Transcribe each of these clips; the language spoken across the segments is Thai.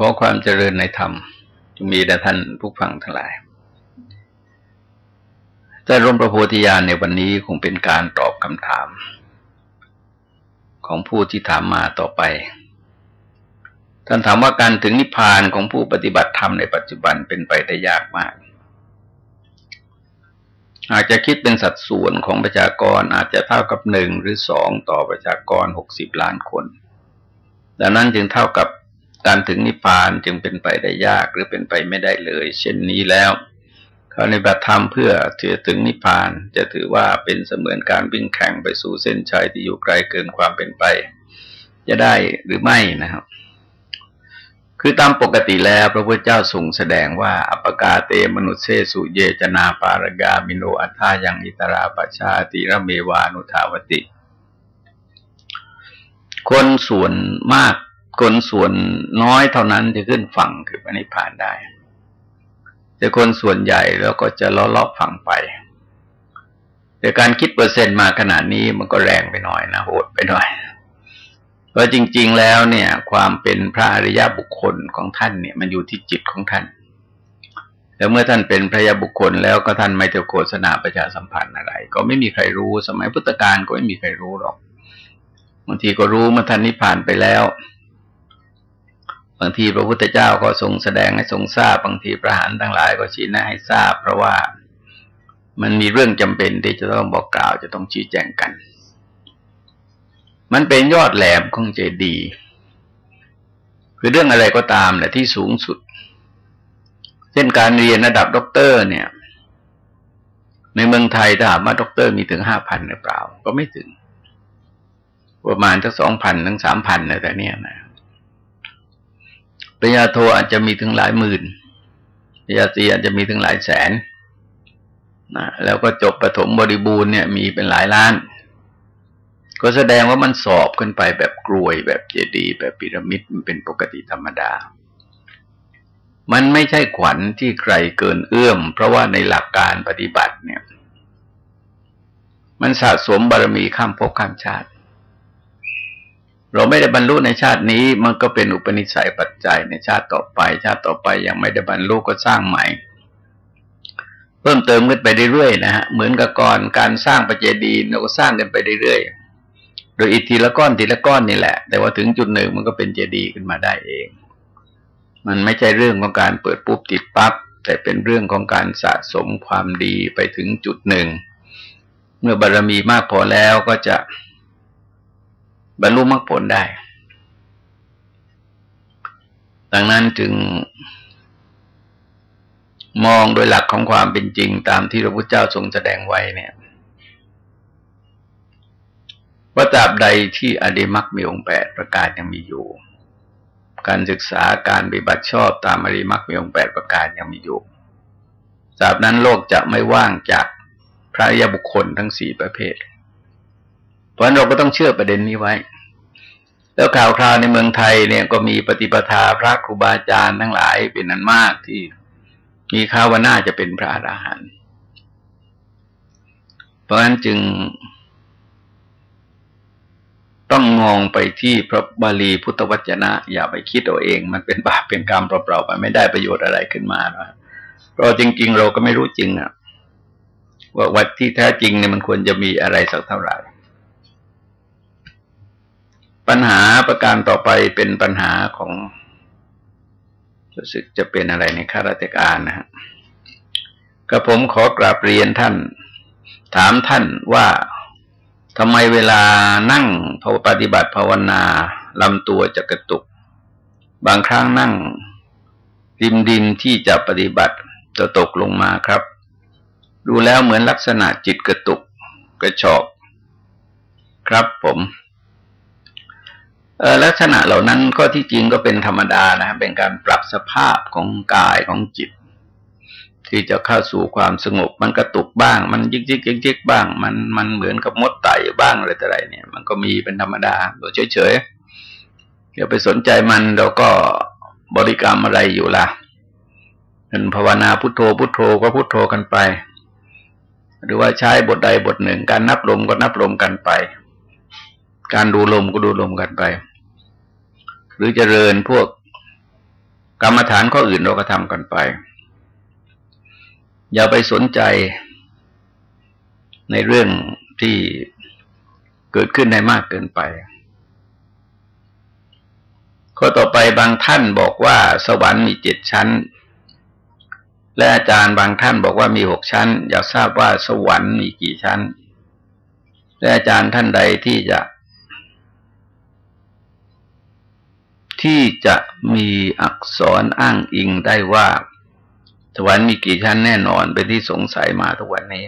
ขอความเจริญในธรรมจงมีแด่ท่านผู้ฟังทั้งหลายแต่ร่มประโพธิญาณในวันนี้คงเป็นการตอบคำถาม ของผู้ที่ถามมาต่อไป ท่านถามว่าการถึงนิพพานของผู้ปฏิบัติธรรมในปัจจุบันเป็นไปได้ยากมาก อาจจะคิดเป็นสัดส่วนของประชากรอาจจะเท่ากับหนึ่งหรือสองต่อประชากรหกสิบล้านคน ดังนั้นจึงเท่ากับ การถึงนิพพานจึงเป็นไปได้ยากหรือเป็นไปไม่ได้เลย เช่นนี้แล้วเขาในบัตธรรมเพื่อถือถึงนิพพานจะถือว่าเป็นเสมือนการวิ่งแข่งไปสู่เส้นชัยที่อยู่ไกลเกินความเป็นไป จะได้หรือไม่นะครับ คือตามปกติแล้วพระพุทธเจ้าทรงแสดงว่าอปกาเตมนุษเซสุเยจนาปารกามิโนอัฏฐายังอิตราปชาติระเมวานุทาวติ คนส่วนมาก คนส่วนน้อยเท่านั้นจะขึ้นฝั่งคือพระนิพพานได้ แต่คนส่วนใหญ่แล้วก็จะล้อลอบฝั่งไป แต่การคิดเปอร์เซ็นต์มาขนาดนี้มันก็แรงไปหน่อยนะโหดไปหน่อย เพราะจริง ๆ แล้วเนี่ย ความเป็นพระอริยบุคคลของท่านเนี่ย มันอยู่ที่จิตของท่าน แล้วเมื่อท่านเป็นพระยาบุคคลแล้วก็ท่านไม่จะโฆษณาประชาสัมพันธ์อะไร ก็ไม่มีใครรู้สมัยพุทธกาลก็ไม่มีใครรู้หรอกบางทีก็รู้เมื่อท่านนิพพานไปแล้ว บางทีพระพุทธเจ้าก็ทรงแสดงให้ทรงทราบ บางทีพระหานทั้งหลายก็ชี้แนะให้ทราบ เพราะว่ามันมีเรื่องจำเป็นที่จะต้องบอกกล่าวจะต้องชี้แจงกัน มันเป็นยอดแหลมของเจดี คือเรื่องอะไรก็ตามแหละที่สูงสุด เช่นการเรียนระดับด็อกเตอร์เนี่ย ในเมืองไทยถ้าหากว่าด็อกเตอร์มีถึงห้าพันหรือเปล่า ก็ไม่ถึง ประมาณสักสองพันถึงสามพันนะแต่เนี้ยนะ ปริญญาโทอาจจะมีถึงหลายหมื่นปริญญาตรีอาจจะมีถึงหลายแสนนะแล้วก็จบประถมบริบูรณ์เนี่ยมีเป็นหลายล้าน ก็แสดงว่ามันสอบขึ้นไปแบบกลวยแบบเจดีย์แบบพีระมิดมันเป็นปกติธรรมดา มันไม่ใช่ขวัญที่ใครเกินเอื้อม เพราะว่าในหลักการปฏิบัติเนี่ย มันสะสมบารมีข้ามภพข้ามชาติ เราไม่ได้บรรลุในชาตินี้ มันก็เป็นอุปนิสัยปัจจัยในชาติต่อไป ชาติต่อไปยังไม่ได้บรรลุก็สร้างใหม่ เพิ่มเติมขึ้นไปเรื่อยๆนะฮะเหมือนกับก่อนการสร้างปัจเจดีย์เราก็สร้างกันไปเรื่อยๆโดยอิทีละก้อนทีละก้อนนี่แหละ แต่ว่าถึงจุดหนึ่งมันก็เป็นเจดีย์ขึ้นมาได้เอง มันไม่ใช่เรื่องของการเปิดปุ๊บติดปั๊บแต่เป็นเรื่องของการสะสมความดีไปถึงจุดหนึ่ง เมื่อบารรมีมากพอแล้วก็จะ บรรลุมรรคผลได้ ดังนั้นจึง มองโดยหลักของความเป็นจริงตามที่พระพุทธเจ้าทรงแสดงไว้เนี่ยว่าตราบใดที่อริมักมีองค์แปดประการยังมีอยู่ การศึกษาการปฏิบัติชอบตามอริมักมีองค์แปดประการยังมีอยู่ตราบนั้นโลกจะไม่ว่างจากพระยาบุคคลทั้งสี่ประเภท เพราะเราก็ต้องเชื่อประเด็นนี้ไว้ แล้วข่าวคราวในเมืองไทยเนี่ยก็มีปฏิปทาพระครูบาอาจารย์ทั้งหลายเป็นนั้นมากที่มีข่าวว่าน่าจะเป็นพระอราหันต์เพราะฉะนั้นจึง ต้องมองไปที่พระบาลีพุทธวจนะ อย่าไปคิดเอาเอง มันเป็นบาปเป็นกรรมเปล่าๆมันไม่ได้ประโยชน์อะไรขึ้นมาเพราะจริง ๆ เราก็ไม่รู้จริงอะว่าวัดที่แท้จริงเนี่ยมันควรจะมีอะไรสักเท่าไหร่ ปัญหาประการต่อไปเป็นปัญหาของรู้สึกจะเป็นอะไรในข้าราชการนะฮะก็ผมขอกราบเรียนท่าน ถามท่านว่าทำไมเวลานั่งภาวปฏิบัติภาวนาลำตัวจะกระตุก บางครั้งนั่งดิมดินที่จะปฏิบัติจะตกลงมาครับ ดูแล้วเหมือนลักษณะจิตกระตุก กระชอกครับผม ลักษณะเหล่านั้นก็ที่จริงก็เป็นธรรมดานะ เป็นการปรับสภาพของกายของจิต ที่จะเข้าสู่ความสงบ มันกระตุกบ้าง มันยิกยิกยิกยิกบ้าง มันมันเหมือนกับมดไต่บ้างอะไรต่ออะไรเนี่ย มันก็มีเป็นธรรมดาโดยเฉยๆอย่าไปสนใจมันเราก็บริกรรมอะไรอยู่ล่ะเป็นภาวนาพุทโธพุทโธก็พุทโธกันไป หรือว่าใช้บทใดบทหนึ่ง การนับลมก็นับลมกันไป การดูลมก็ดูลมกันไป หรือจเจริญพวกกรรมฐานข้ออื่นเราก็ทำกันไป อย่าไปสนใจในเรื่องที่เกิดขึ้นได้มากเกินไป ข้อต่อไปบางท่านบอกว่าสวรรค์มีเจ็ดชั้น และอาจารย์บางท่านบอกว่ามีหกชั้น อยากทราบว่าสวรรค์มีกี่ชั้น และอาจารย์ท่านใดที่จะ ที่จะมีอักษรอ้างอิงได้ว่าสวรรค์มีกี่ชั้นแน่นอนเป็นที่สงสัยมาทุกวันนี้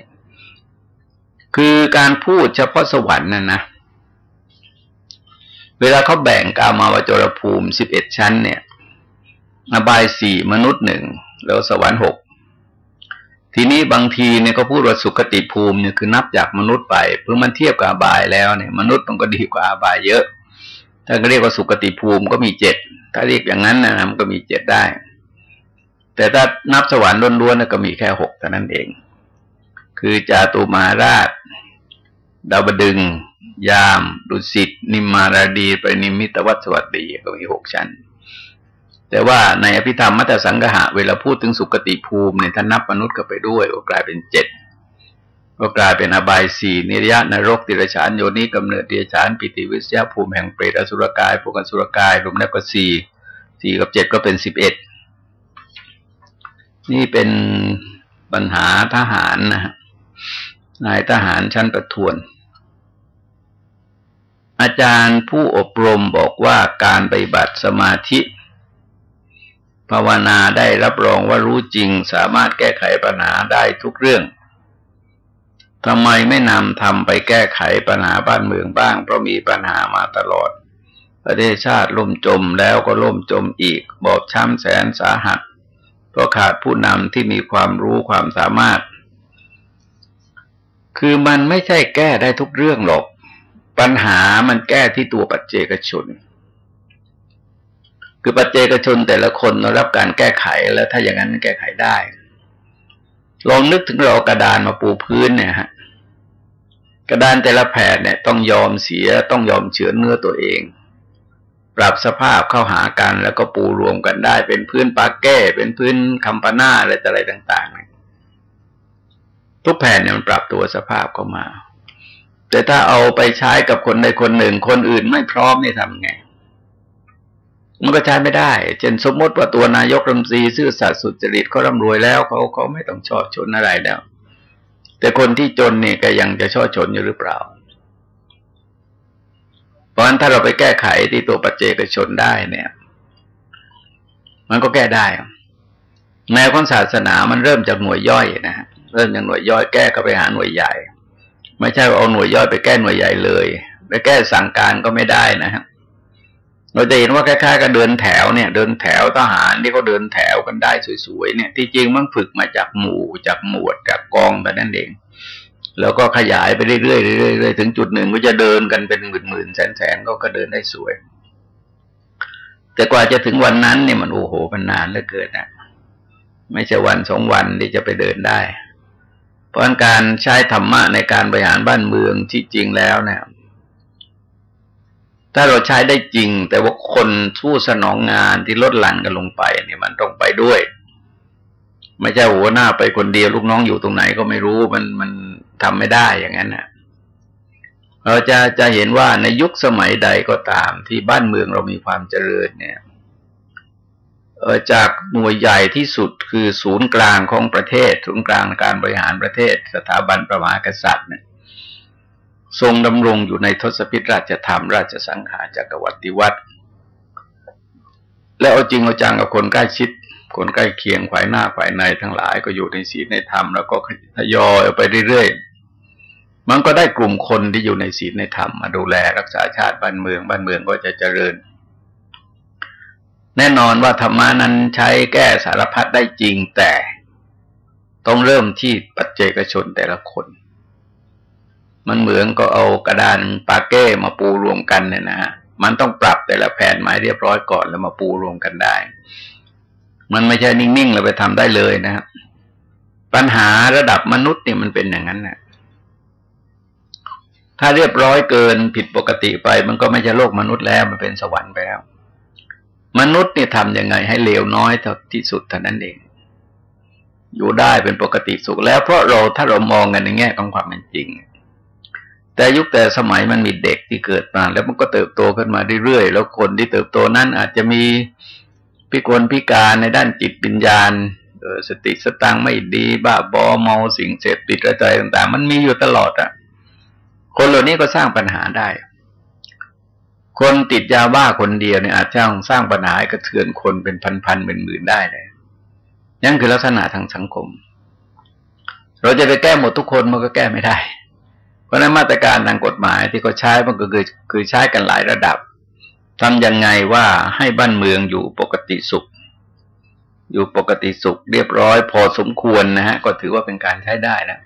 คือการพูดเฉพาะสวรรค์นั่นนะเวลาเขาแบ่งกามาวจรภูมิสิบเอ็ดชั้นเนี่ยอบายสี่มนุษย์หนึ่งแล้วสวรรค์หกทีนี้บางทีเนี่ยก็พูดว่าสุคติภูมิเนี่ยคือนับจากมนุษย์ไปเพื่อมันเทียบกับอบายแล้วเนี่ย มนุษย์มันก็ดีกว่าอบายเยอะ ถ้าก็เรียกว่าสุคติภูมิก็มีเจ็ดถ้าเรียกอย่างนั้นนะมันก็มีเจ็ดได้ แต่ถ้านับสวรรค์ล้วนๆก็มีแค่หกเท่านั้นเอง คือจาตุมาราช ดาวดึง ยาม ดุสิต นิมมาราดี ไปนิมิตวัสวัสดีก็มีหกชั้น แต่ว่าในอภิธรรมมัตสังหะเวลาพูดถึงสุคติภูมิเนี่ยท่านนับมนุษย์ก็ไปด้วยก็กลายเป็นเจ็ด ก็กลายเป็นอบายสี่นิรยะนรกติรฉานโยนิกำเนิดเดียฉานปิติวิสยาภูมิแห่งเปรตอสุรกายพวกอสุรกายรวมแล้วก็สี่สี่กับเจ็ดก็เป็นสิบเอ็ดนี่เป็นปัญหาทหารนะนายทหารชั้นประทวน อาจารย์ผู้อบรมบอกว่าการปฏิบัติสมาธิภาวนาได้รับรองว่ารู้จริงสามารถแก้ไขปัญหาได้ทุกเรื่อง ทำไมไม่นำทำไปแก้ไขปัญหาบ้านเมืองบ้าง เพราะมีปัญหามาตลอด ประเทศชาติล่มจมแล้วก็ล่มจมอีก บอบช้ำแสนสาหัสเพราะขาดผู้นำที่มีความรู้ความสามารถ คือมันไม่ใช่แก้ได้ทุกเรื่องหรอก ปัญหามันแก้ที่ตัวปัจเจกชน คือปัจเจกชนแต่ละคนรับการแก้ไขแล้วถ้าอย่างนั้นแก้ไขได้ ลองนึกถึงเรากระดานมาปูพื้นเนี่ยฮะ กระดานแต่ละแผ่นเนี่ยต้องยอมเสียต้องยอมเฉือนเนื้อตัวเอง ปรับสภาพเข้าหากันแล้วก็ปูรวมกันได้ เป็นพื้นปาแก้เป็นพื้นคัมปานาอะไรอะไรต่างๆทุกแผ่นเนี่ยมันปรับตัวสภาพเข้ามา แต่ถ้าเอาไปใช้กับคนใดคนหนึ่ง คนอื่นไม่พร้อมนี่ทำไง มันก็ใช้ไม่ได้ เช่นสมมติว่าตัวนายกรัฐมนตรีซื่อสัตย์สุจริตเขาร่ำรวยแล้วเขาเขาไม่ต้องชอบชนอะไรแล้ว แต่คนที่จนเนี่ยก็ยังจะชอบชนอยู่หรือเปล่า เพราะฉะนั้นถ้าเราไปแก้ไขที่ตัวปัจเจกชนได้เนี่ย มันก็แก้ได้แนวของศาสนามันเริ่มจากหน่วยย่อยนะฮะเริ่มจากหน่วยย่อยแก้ก็ไปหาหน่วยใหญ่ ไม่ใช่เอาหน่วยย่อยไปแก้หน่วยใหญ่เลย ไปแก้สั่งการก็ไม่ได้นะฮะ เราจะเห็นว่าคล้ายๆกับเดินแถวเนี่ย เดินแถวทหารที่เขาเดินแถวกันได้สวยๆเนี่ย ที่จริงมันฝึกมาจากหมู่จากหมวดจากกองแต่นั่นเอง แล้วก็ขยายไปเรื่อยๆเรื่อยๆถึงจุดหนึ่งก็จะเดินกันเป็นหมื่นๆแสนๆก็ก็เดินได้สวย แต่กว่าจะถึงวันนั้นเนี่ยมันโอ้โหมันนานเหลือเกินนะไม่ใช่วันสองวันที่จะไปเดินได้ เพราะการใช้ธรรมะในการบริหารบ้านเมืองที่จริงแล้วเนี่ย ถ้าเราใช้ได้จริง แต่ว่าคนสู้สนองงานที่ลดหลั่นกันลงไปเนี่ยมันต้องไปด้วย ไม่ใช่หัวหน้าไปคนเดียวลูกน้องอยู่ตรงไหนก็ไม่รู้มันมันทำไม่ได้อย่างนั้นนะเราจะจะเห็นว่าในยุคสมัยใดก็ตามที่บ้านเมืองเรามีความเจริญเนี่ยจากหน่วยใหญ่ที่สุดคือศูนย์กลางของประเทศ ศูนย์กลางการบริหารประเทศ สถาบันประมากษัตริย์เนี่ย ทรงดำรงอยู่ในทศพิธราชธรรม ราชสังขารจักรวรรดิวัตรและเอาจริงเอาจังกับคนใกล้ชิด คนใกล้เคียงฝ่ายหน้าฝ่ายในทั้งหลายก็อยู่ในศีลในธรรมแล้วก็ทยอยไปเรื่อยๆ มันก็ได้กลุ่มคนที่อยู่ในศีลในธรรมมาดูแลรักษาชาติบ้านเมือง บ้านเมืองก็จะเจริญ แน่นอนว่าธรรมานั้นใช้แก้สารพัดได้จริงแต่ต้องเริ่มที่ปัจเจกชนแต่ละคน มันเหมือนก็เอากระดานปาเก้มาปูรวมกันเนี่ยนะฮะมันต้องปรับแต่ละแผ่นไม้เรียบร้อยก่อนแล้วมาปูรวมกันได้ มันไม่ใช่นิ่งๆเราไปทำได้เลยนะครับปัญหาระดับมนุษย์เนี่ยมันเป็นอย่างนั้นนะถ้าเรียบร้อยเกินผิดปกติไป มันก็ไม่ใช่โลกมนุษย์แล้วมันเป็นสวรรค์ไปแล้ว มนุษย์เนี่ยทำยังไงให้เลวน้อยเท่าที่สุดเท่านั้นเอง อยู่ได้เป็นปกติสุขแล้วเพราะเราถ้าเรามองกันในแง่ของความเป็นจริง แต่ยุคแต่สมัยมันมีเด็กที่เกิดมา แล้วมันก็เติบโตขึ้นมาเรื่อยๆ แล้วคนที่เติบโตนั้นอาจจะมีพิกลพิการในด้านจิตปัญญาสติสตังไม่ดีบ้าบอเมาสิ่งเสพติดอะไรต่าง ๆ มันมีอยู่ตลอดอะ คนเหล่านี้ก็สร้างปัญหาได้ คนติดยาบ้าคนเดียวเนี่ยอาจจะสร้างปัญหากระเทือนคนเป็นพันๆเป็นหมื่นได้เลยนั่นคือลักษณะทางสังคม เราจะไปแก้หมดทุกคนมันก็แก้ไม่ได้ เพราะนั้นมาตรการทางกฎหมายที่เขาใช้มันก็คือคือใช้กันหลายระดับทำยังไงว่าให้บ้านเมืองอยู่ปกติสุข อยู่ปกติสุขเรียบร้อยพอสมควรนะฮะ ก็ถือว่าเป็นการใช้ได้แล้ว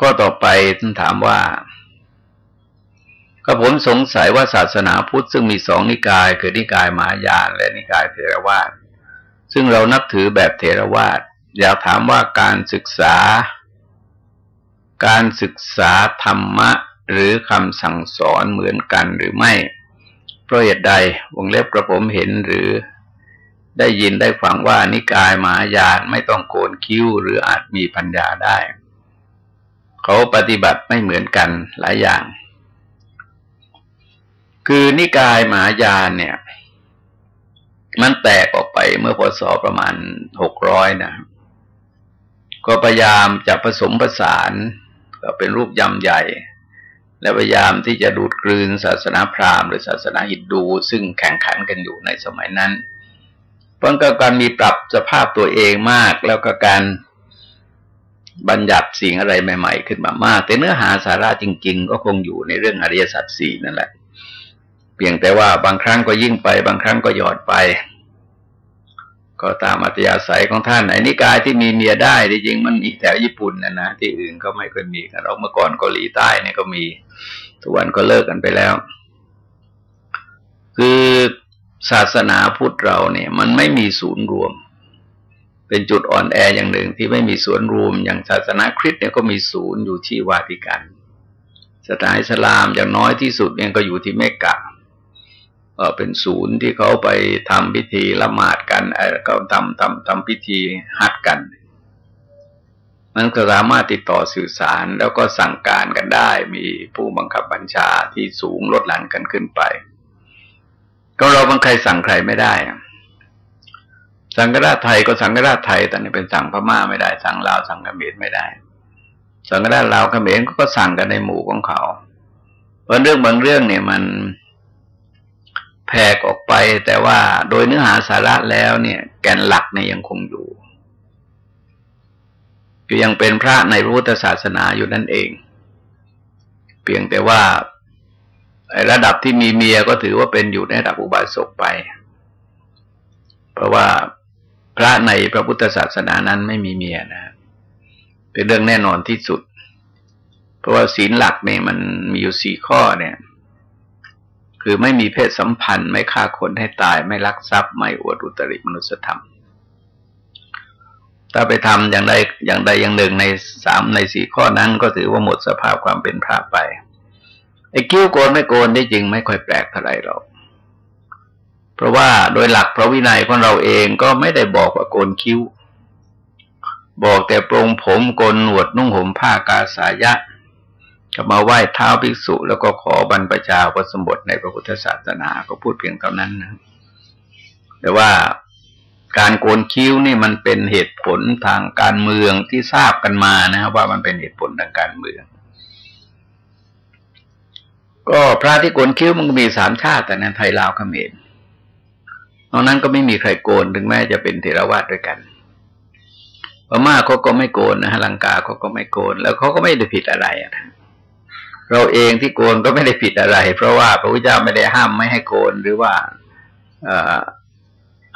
ก็ต่อไปท่านถามว่าก็ผมสงสัยว่าศาสนาพุทธซึ่งมีสองนิกาย คือนิกายมหายานและนิกายเทรวาสซึ่งเรานับถือแบบเทรวาสอยากถามว่าการศึกษา การศึกษาธรรมะหรือคำสั่งสอนเหมือนกันหรือไม่ เพราะเหตุใดวงเล็บกระผมเห็นหรือได้ยินได้ฟังว่านิกายมหายานไม่ต้องโกนคิ้วหรืออาจมีปัญญาได้ เขาปฏิบัติไม่เหมือนกันหลายอย่าง คือนิกายมหายานเนี่ย มันแตกออกไปเมื่อพศประมาณหกร้อยนะ ก็พยายามจะผสมผสาน เป็นรูปยำใหญ่ และพยายามที่จะดูดกลืนศาสนาพราหมณ์หรือศาสนาฮินดู ซึ่งแข่งขันกันอยู่ในสมัยนั้นเพราะการมีปรับสภาพตัวเองมากแล้วก็การบัญญัติสิ่งอะไรใหม่ ๆ ขึ้นมามาก แต่เนื้อหาสาระจริง ๆ ก็คงอยู่ในเรื่องอริยสัจสี่นั่นแหละ เพียงแต่ว่าบางครั้งก็ยิ่งไป บางครั้งก็หยอดไป ก็ตามอัตยาศัยของท่านไอ้นิกายที่มีเมียได้จริงมันอีกแถวญี่ปุ่นนะนะที่อื่นก็ไม่เคยมีกันเราเมื่อก่อนเกาหลีใต้เนี่ยก็มีทุกวันก็เลิกกันไปแล้ว คือศาสนาพุทธเราเนี่ย มันไม่มีศูนย์รวม เป็นจุดอ่อนแออย่างหนึ่งที่ไม่มีศูนย์รวม อย่างศาสนาคริสต์เนี่ยก็มีศูนย์อยู่ที่วาติกันสถานอิสลามอย่างน้อยที่สุดเนี่ยก็อยู่ที่เมกะ เป็นศูนย์ที่เขาไปทำพิธีละหมาดกันก็ทำทำทำพิธีฮัดกัน มันก็สามารถติดต่อสื่อสารแล้วก็สั่งการกันได้ มีผู้บังคับบัญชาที่สูงลดหลั่นกันขึ้นไป ก็เราบางใครสั่งใครไม่ได้ สังฆราชไทยก็สังฆราชไทยแต่นี่เป็นสั่งพม่าไม่ได้ สั่งลาวสั่งเขมรไม่ได้ สังฆราชลาวเขมรก็สั่งกันในหมู่ของเขาเพราะเรื่องบางเรื่องเนี่ยมัน แผ่ออกไป แต่ว่าโดยเนื้อหาสาระแล้วเนี่ย แกนหลักเนี่ยยังคงอยู่คือยังเป็นพระในพุทธศาสนาอยู่นั่นเอง เพียงแต่ว่าระดับที่มีเมียก็ถือว่าเป็นอยู่ในระดับอุบาสกไป เพราะว่าพระในพระพุทธศาสนานั้นไม่มีเมียนะ เป็นเรื่องแน่นอนที่สุด เพราะว่าศีลหลักเนี่ยมันมีอยู่สี่ข้อเนี่ย คือไม่มีเพศสัมพันธ์ ไม่ฆ่าคนให้ตาย ไม่ลักทรัพย์ ไม่อวดอุตริมนุสธรรม ถ้าไปทำอย่างใดอย่างใดอย่างหนึ่งในสามในสี่ข้อนั้น ก็ถือว่าหมดสภาพความเป็นพระไปไอ้กิ้วโกนไม่โกนได้จริงไม่ค่อยแปลกเท่าไรหรอกเพราะว่าโดยหลักพระวินัยของเราเองก็ไม่ได้บอกว่าโกนคิ้ว บอกแต่ปรงผมโกนหนวดนุ่งห่มผ้ากาสายะ ก็มาไหว้เท้าภิกษุ แล้วก็ขอบรรพชาปสมบทในพระพุทธศาสนาก็พูดเพียงเท่านั้นนะแต่ว่าการโกนคิ้วนี่มันเป็นเหตุผลทางการเมืองที่ทราบกันมานะครับว่ามันเป็นเหตุผลทางการเมือง ก็พระที่โกนคิ้วมันก็มีสามชาติแต่นั้นไทยลาวเขมรนอกนั้นก็ไม่มีใครโกนถึงแม้จะเป็นเทรวาสด้วยกันพม่าเขาก็ไม่โกนนะฮะลังกาเขาก็ไม่โกน แล้วเขาก็ไม่ได้ผิดอะไรนะ เราเองที่โกนก็ไม่ได้ผิดอะไร เพราะว่าพระพุทธเจ้าไม่ได้ห้ามไม่ให้โกนหรือว่า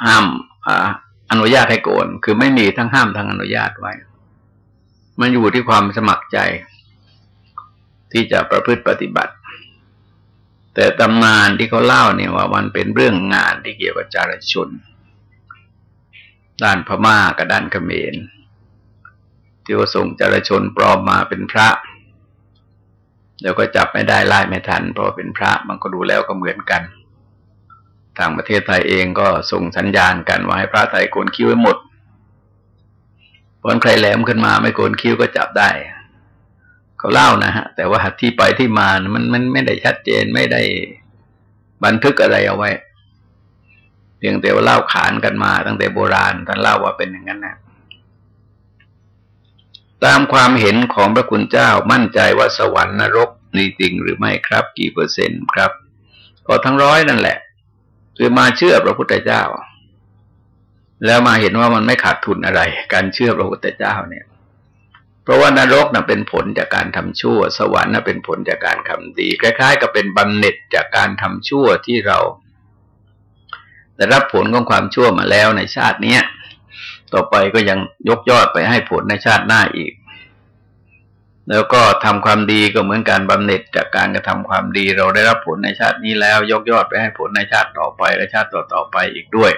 ห้ามอนุญาตให้โกน คือไม่มีทั้งห้ามทั้งอนุญาตไว้ มันอยู่ที่ความสมัครใจ ที่จะประพฤติปฏิบัติ แต่ตำนานที่เขาเล่าเนี่ยว่ามันเป็นเรื่องงานที่เกี่ยวกับจารชน ด้านพม่ากับด้านเขมรที่ว่าส่งจารชนปลอมมาเป็นพระ แล้วก็จับไม่ได้ไล่ไม่ทัน เพราะเป็นพระมันก็ดูแล้วก็เหมือนกันทางประเทศไทยเองก็ส่งสัญญาณกันว่าให้พระไทยโกนคิ้วไว้หมดพอใครแหลมขึ้นมาไม่โกนคิ้วก็จับได้ เขาเล่านะฮะ แต่ว่าที่ไปที่มามันมันไม่ได้ชัดเจนไม่ได้บันทึกอะไรเอาไว้ เพียงแต่ว่าเล่าขานกันมาตั้งแต่โบราณท่านเล่าว่าเป็นอย่างนั้นนะ ตามความเห็นของพระคุณเจ้ามั่นใจว่าสวรรค์นรกมีจริงหรือไม่ครับ กี่เปอร์เซ็นต์ครับ ก็ทั้งร้อยนั่นแหละ คือมาเชื่อพระพุทธเจ้า แล้วมาเห็นว่ามันไม่ขาดทุนอะไร การเชื่อพระพุทธเจ้าเนี่ย เพราะว่านรกน่ะเป็นผลจากการทำชั่ว สวรรค์น่ะเป็นผลจากการทำดี คล้ายๆ กับเป็นบำเหน็จจากการทำชั่วที่เราได้รับผลของความชั่วมาแล้วในชาติเนี้ย ต่อไปก็ยังยกยอดไปให้ผลในชาติหน้าอีก แล้วก็ทำความดีก็เหมือนการบำเหน็จจากการกระทำความดี เราได้รับผลในชาตินี้แล้ว ยกยอดไปให้ผลในชาติต่อไปและชาติต่อต่อไปอีกด้วย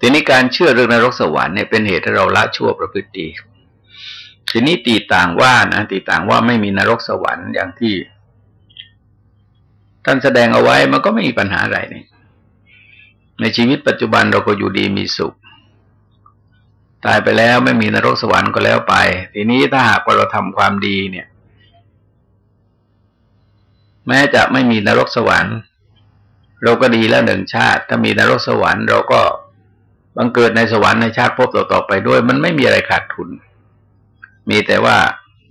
ทีนี้การเชื่อเรื่องนรกสวรรค์เนี่ยเป็นเหตุให้เราละชั่วประพฤติดีทีนี้ตีต่างว่านะตีต่างว่าไม่มีนรกสวรรค์อย่างที่ท่านแสดงเอาไว้มันก็ไม่มีปัญหาอะไรนี่ในชีวิตปัจจุบันเราก็อยู่ดีมีสุข ตายไปแล้วไม่มีนรกสวรรค์ก็แล้วไป ทีนี้ถ้าหากว่าเราทำความดีเนี่ย แม้จะไม่มีนรกสวรรค์ เราก็ดีแล้วหนึ่งชาติ ถ้ามีนรกสวรรค์เราก็บังเกิดในสวรรค์ในชาติพบต่อๆไปด้วย มันไม่มีอะไรขาดทุน มีแต่ว่า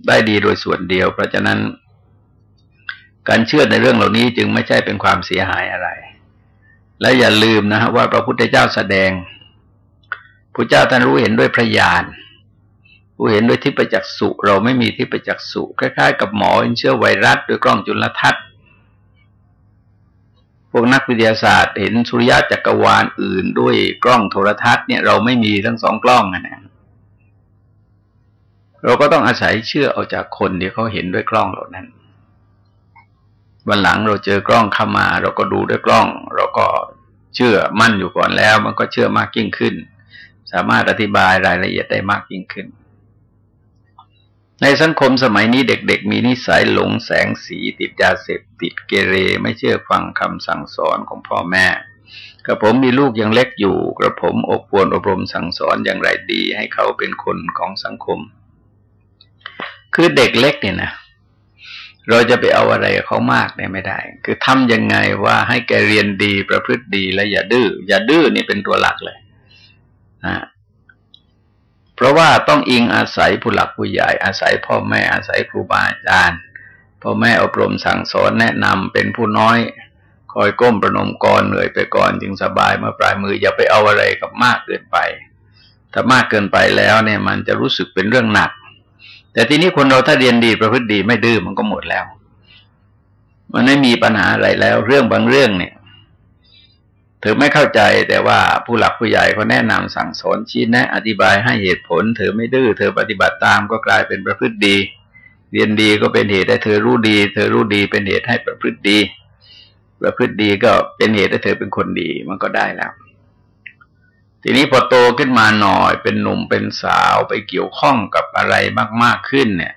ได้ดีโดยส่วนเดียว เพราะฉะนั้น การเชื่อในเรื่องเหล่านี้จึงไม่ใช่เป็นความเสียหายอะไร และอย่าลืมนะฮะว่าพระพุทธเจ้าแสดง พระเจ้าท่านรู้เห็นด้วยพระญาณรู้เห็นด้วยทิพจักษุเราไม่มีทิพจักษุคล้ายๆ กับหมอเชื้อไวรัสด้วยกล้องจุลทรรศน์พวกนักวิทยาศาสตร์เห็นสุริยะจักรวาลอื่นด้วยกล้องโทรทัศน์เนี่ยเราไม่มีทั้งสองกล้องนะเราก็ต้องอาศัยเชื่อเอาจากคนที่เขาเห็นด้วยกล้องเหล่านั้นวันหลังเราเจอกล้องเข้ามา เราก็ดูด้วยกล้อง เราก็เชื่อมั่นอยู่ก่อนแล้ว มันก็เชื่อมากยิ่งขึ้น สามารถอธิบายรายละเอียดได้มากยิ่งขึ้น ในสังคมสมัยนี้เด็กๆ มีนิสัยหลงแสงสีติดยาเสพติดเกเร ไม่เชื่อฟังคำสั่งสอนของพ่อแม่กระผมมีลูกยังเล็กอยู่ กระผมอบรมอบรมสั่งสอนอย่างไรดี ให้เขาเป็นคนของสังคม คือเด็กเล็กเนี่ยนะเราจะไปเอาอะไรเขามากเนี่ยไม่ได้ คือทำยังไงว่าให้แกเรียนดีประพฤติดีและอย่าดื้ออย่าดื้อนี่เป็นตัวหลักเลย นะเพราะว่าต้องอิงอาศัยผู้หลักผู้ใหญ่ อาศัยพ่อแม่อาศัยครูบาอาจารย์พ่อแม่อบรมสั่งสอนแนะนำเป็นผู้น้อย คอยก้มประนมกรเหนื่อยไปก่อนจึงสบายเมื่อปลายมืออย่าไปเอาอะไรกับมากเกินไป ถ้ามากเกินไปแล้วเนี่ยมันจะรู้สึกเป็นเรื่องหนัก แต่ทีนี้คนเราถ้าเรียนดีประพฤติดีไม่ดื้อมันก็หมดแล้ว มันไม่มีปัญหาอะไรแล้ว เรื่องบางเรื่องเนี่ย เธอไม่เข้าใจแต่ว่าผู้หลักผู้ใหญ่เขาแนะนำสั่งสอนชี้แนะ อธิบายให้เหตุผล เธอไม่ดื้อเธอปฏิบัติตามก็กลายเป็นประพฤติดี เรียนดีก็เป็นเหตุให้เธอรู้ดี เธอรู้ดีเป็นเหตุให้ประพฤติดี ประพฤติดีก็เป็นเหตุให้เธอเป็นคนดีมันก็ได้แล้ว ทีนี้พอโตขึ้นมาหน่อย เป็นหนุ่มเป็นสาวไปเกี่ยวข้องกับอะไรมาก ๆขึ้นเนี่ย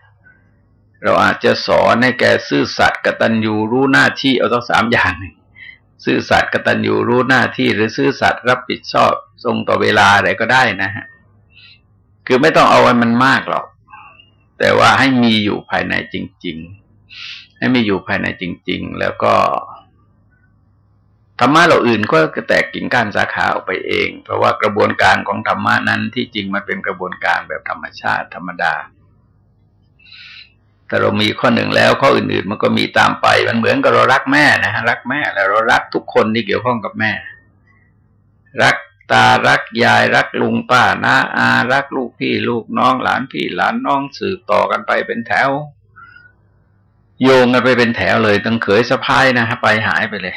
เราอาจจะสอนให้แกซื่อสัตย์กตัญญูรู้หน้าที่เอาทั้งสามอย่างหนึ่ง ซื่อสัตย์กตัญญูรู้หน้าที่หรือซื่อสัตย์รับผิดชอบทรงต่อเวลาอะไรก็ได้นะฮะคือไม่ต้องเอาไว้มันมากหรอก แต่ว่าให้มีอยู่ภายในจริง ๆ ให้มีอยู่ภายในจริง ๆ แล้วก็ธรรมะเราอื่นก็แตกกิ่งก้านสาขาออกไปเอง เพราะว่ากระบวนการของธรรมะนั้นที่จริงมันเป็นกระบวนการแบบธรรมชาติธรรมดา แต่เรามีข้อหนึ่งแล้วข้ออื่นๆมันก็มีตามไป มันเหมือนกับเรารักแม่นะฮะรักแม่แล้วเรารักทุกคนที่เกี่ยวข้องกับแม่ รักตารักยายรักลุงป้าน้าอารักลูกพี่ลูกน้องหลานพี่หลานน้องสืบต่อกันไปเป็นแถว โยงกันไปเป็นแถวเลยตั้งเขยสะพายนะฮะไปหายไปเลย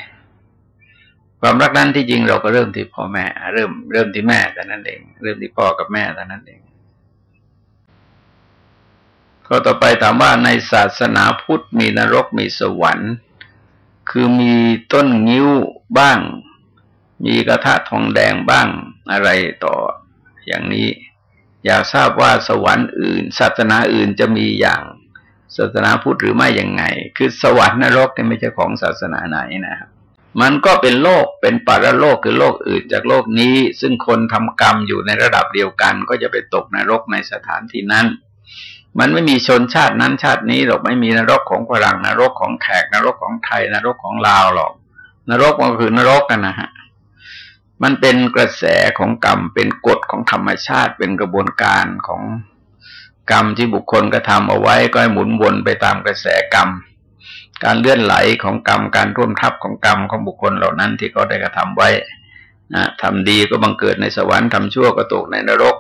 ความรักนั้นที่จริงเราก็เริ่มที่พ่อแม่ เริ่มเริ่มที่แม่แต่นั้นเอง เริ่มที่พ่อกับแม่แต่นั้นเอง ก็ต่อไปถามว่าในศาสนาพุทธมีนรกมีสวรรค์ คือมีต้นงิ้วบ้าง มีกระทะทองแดงบ้างอะไรต่ออย่างนี้ อยากทราบว่าสวรรค์อื่น ศาสนาอื่นจะมีอย่างศาสนาพุทธหรือไม่อย่างไง คือสวรรค์นรกเนี่ยไม่ใช่ของศาสนาไหนนะครับมันก็เป็นโลกเป็นปารโลกคือโลกอื่นจากโลกนี้ ซึ่งคนทำกรรมอยู่ในระดับเดียวกัน ก็จะไปตกนรกในสถานที่นั้น มันไม่มีชนชาตินั้นชาตินี้หรอกไม่มีนรกของฝรั่งนรกของแขกนรกของไทย นรกของลาวหรอก นรกมันคือนรกกันนะฮะมันเป็นกระแสของกรรมเป็นกฎของธรรมชาติเป็นกระบวนการของกรรมที่บุคคลกระทาเอาไว้ก็ให้หมุนวนไปตามกระแสกรรม การเลื่อนไหลของกรรมการร่วมทับของกรรมของบุคคลเหล่านั้นที่เขาได้กระทำไว้นะทำดีก็บังเกิดในสวรรค์ทำชั่วก็ตกในนรก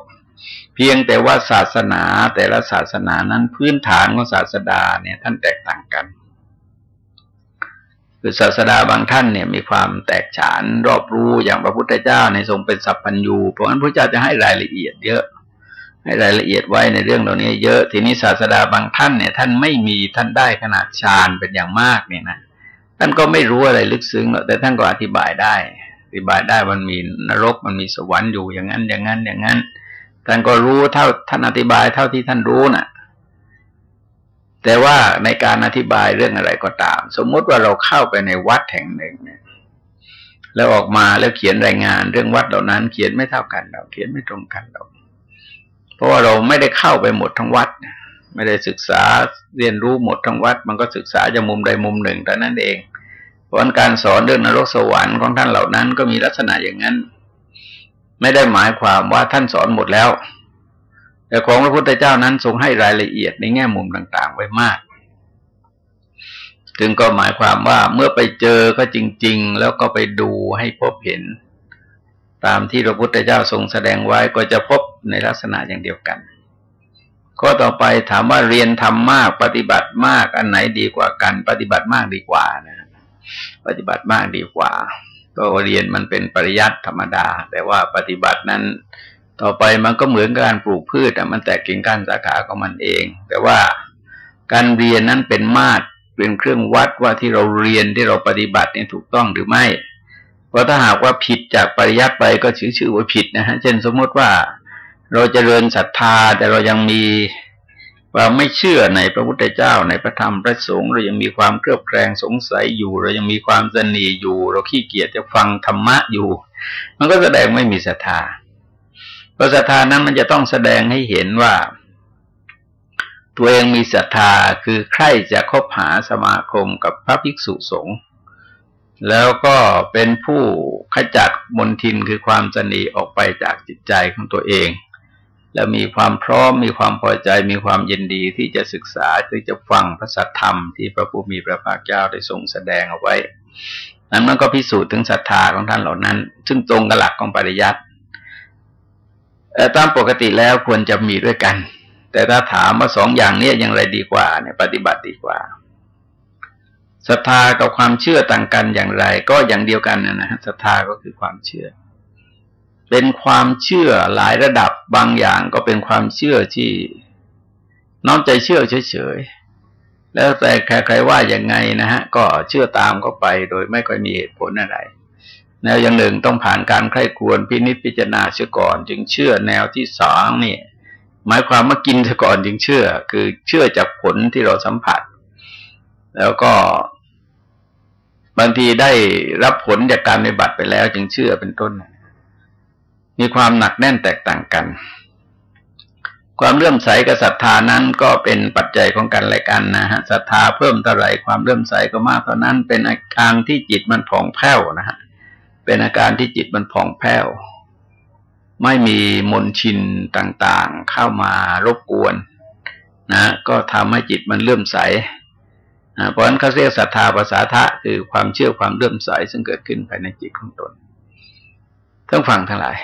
เพียงแต่ว่าศาสนาแต่ละศาสนานั้นพื้นฐานของศาสดาเนี่ยท่านแตกต่างกัน คือศาสดาบางท่านเนี่ยมีความแตกฉานรอบรู้อย่างพระพุทธเจ้าในทรงเป็นสัพพัญญูเพราะฉะนั้นพระเจ้าจะให้รายละเอียดเยอะ ให้รายละเอียดไว้ในเรื่องเหล่านี้ เยอะทีนี้ศาสดาบางท่านเนี่ย ท่านไม่มีท่านได้ขนาดฌานเป็นอย่างมากเนี่ยนะท่านก็ไม่รู้อะไรลึกซึ้งหรอกแต่ท่านก็อธิบายได้ อธิบายได้มันมีนรกมันมีสวรรค์อยู่อย่างนั้นอย่างนั้นอย่างนั้น ท่านก็รู้เท่าท่านอธิบายเท่าที่ท่านรู้นะ่ะ แต่ว่าในการอธิบายเรื่องอะไรก็ตาม สมมุติว่าเราเข้าไปในวัดแห่งหนึ่งเนี่ย แล้วออกมาแล้วเขียนรายงานเรื่องวัดเหล่านั้น เขียนไม่เท่ากันเราเขียนไม่ตรงกันเราเพราะว่าเราไม่ได้เข้าไปหมดทั้งวัด ไม่ได้ศึกษาเรียนรู้หมดทั้งวัด มันก็ศึกษาจากมุมใดมุมหนึ่งแต่นั้นเองเพราะการสอนเรื่องนรกสวรรค์ของท่านเหล่านั้นก็มีลักษณะอย่างนั้น ไม่ได้หมายความว่าท่านสอนหมดแล้ว แต่ของพระพุทธเจ้านั้นทรงให้รายละเอียดในแง่มุมต่างๆ ไว้มาก ถึงก็หมายความว่าเมื่อไปเจอก็จริง ๆ แล้วก็ไปดูให้พบเห็น ตามที่พระพุทธเจ้าทรงแสดงไว้ก็จะพบในลักษณะอย่างเดียวกันข้อต่อไปถามว่าเรียนทำมากปฏิบัติมากอันไหนดีกว่ากัน ปฏิบัติมากดีกว่านะ ปฏิบัติมากดีกว่า ก็เรียนมันเป็นปริยัติธรรมดา แต่ว่าปฏิบัตินั้น ต่อไปมันก็เหมือนการปลูกพืชแต่มันแตกกิ่งก้านสาขาของมันเอง แต่ว่าการเรียนนั้นเป็นมาตรเป็นเครื่องวัดว่าที่เราเรียนที่เราปฏิบัตินี่ถูกต้องหรือไม่ เพราะถ้าหากว่าผิดจากปริยัติไปก็ชื่อชื่อว่าผิดนะฮะ เช่นสมมติว่าเราจเจริญศรัทธาแต่เรายังมี วาไม่เชื่อในพระพุทธเจ้าในพระธรรมพระสงฆ์เรายังมีความเครือบแคลงสงสัยอยู่ เรายังมีความสนีอยู่ เราขี้เกียจจะฟังธรรมะอยู่ มันก็แสดงไม่มีศรัทธาเพราะศรัทธานั้นมันจะต้องแสดงให้เห็นว่า ตัวเองมีศรัทธาคือใครจะคบหาสมาคมกับพระภิกษุสงฆ์แล้วก็เป็นผู้ขจัดมนทินคือความสนีออกไปจากจิตใจของตัวเอง แล้วมีความพร้อมมีความพอใจมีความยินดีที่จะศึกษาที่จะฟังพระสัทธรรมที่พระผู้มีพระภาคเจ้าได้ทรงแสดงเอาไว้ นั้นมันก็พิสูจน์ถึงศรัทธาของท่านเหล่านั้น ซึ่งตรงกับหลักของปริยัติตามปกติแล้วควรจะมีด้วยกัน แต่ถ้าถามว่าสองอย่างนี้อย่างไรดีกว่าเนี่ยปฏิบัติดีกว่าศรัทธากับความเชื่อต่างกันอย่างไร ก็อย่างเดียวกันนะฮะศรัทธาก็คือความเชื่อ เป็นความเชื่อหลายระดับบางอย่างก็เป็นความเชื่อที่น้อมใจเชื่อเฉยๆ แล้วแต่ใครๆว่าอย่างไงนะฮะ ก็เชื่อตามเข้าไปโดยไม่ค่อยมีเหตุผลอะไร แนวอย่างหนึ่งต้องผ่านการใคร่ควรพินิจพิจารณาเชื่อก่อน จึงเชื่อแนวที่สองนี่หมายความว่ากินเสียก่อนจึงเชื่อ คือเชื่อจากผลที่เราสัมผัส แล้วก็บางทีได้รับผลจากการปฏิบัติไปแล้ว จึงเชื่อเป็นต้น มีความหนักแน่นแตกต่างกัน ความเลื่อมใสกับศรัทธานั้นก็เป็นปัจจัยของกันและกันนะฮะศรัทธาเพิ่มเท่าไรความเลื่อมใสก็มากเท่านั้น เป็นอาการที่จิตมันผ่องแผ้วนะฮะเป็นอาการที่จิตมันผ่องแผ้ว ไม่มีมนชินต่างๆ เข้ามารบกวนนะก็ทำให้จิตมันเลื่อมใสเพราะฉะนั้นเขาเรียกศรัทธาภาษาทะคือความเชื่อความเลื่อมใสซึ่งเกิดขึ้นภายในจิตของตนทั้งฟังทั้งหลาย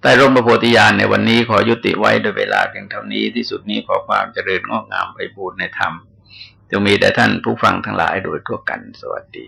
ใต้ร่มพระโพธิญาณในวันนี้ขอยุติไว้โดยเวลาเพียงเท่านี้ที่สุดนี้ขอความเจริญงอกงามไปบูรณนธรรมจะมีแด่ท่านผู้ฟังทั้งหลายโดยทั่วกันสวัสดี